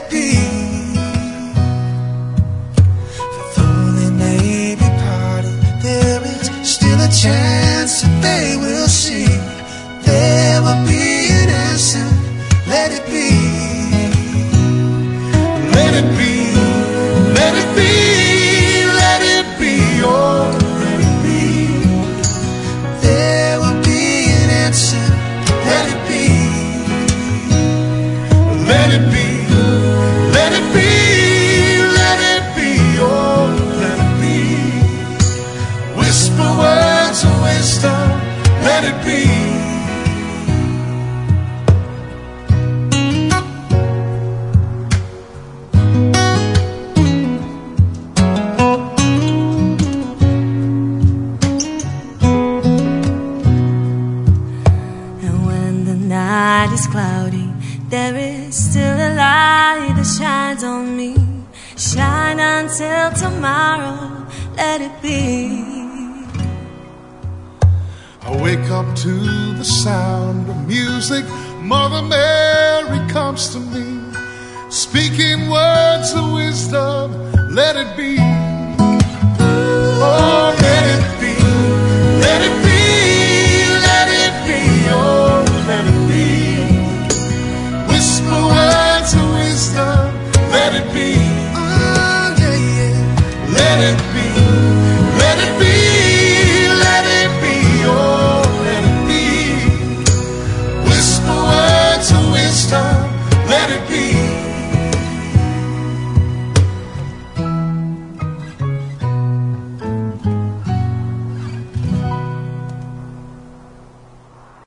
it be. For though they may be parted, there is still a chance that they will see. There will be an answer. Let it be. Let it be, let it be. And when the night is cloudy, there is still a light that shines on me. Shine until tomorrow, let it be wake up to the sound of music. Mother Mary comes to me, speaking words of wisdom. Let it be. Oh, let it be. Let it be. Let it be. Oh, let it be. Whisper words of wisdom. Let it be. Oh, yeah, yeah. Let it be.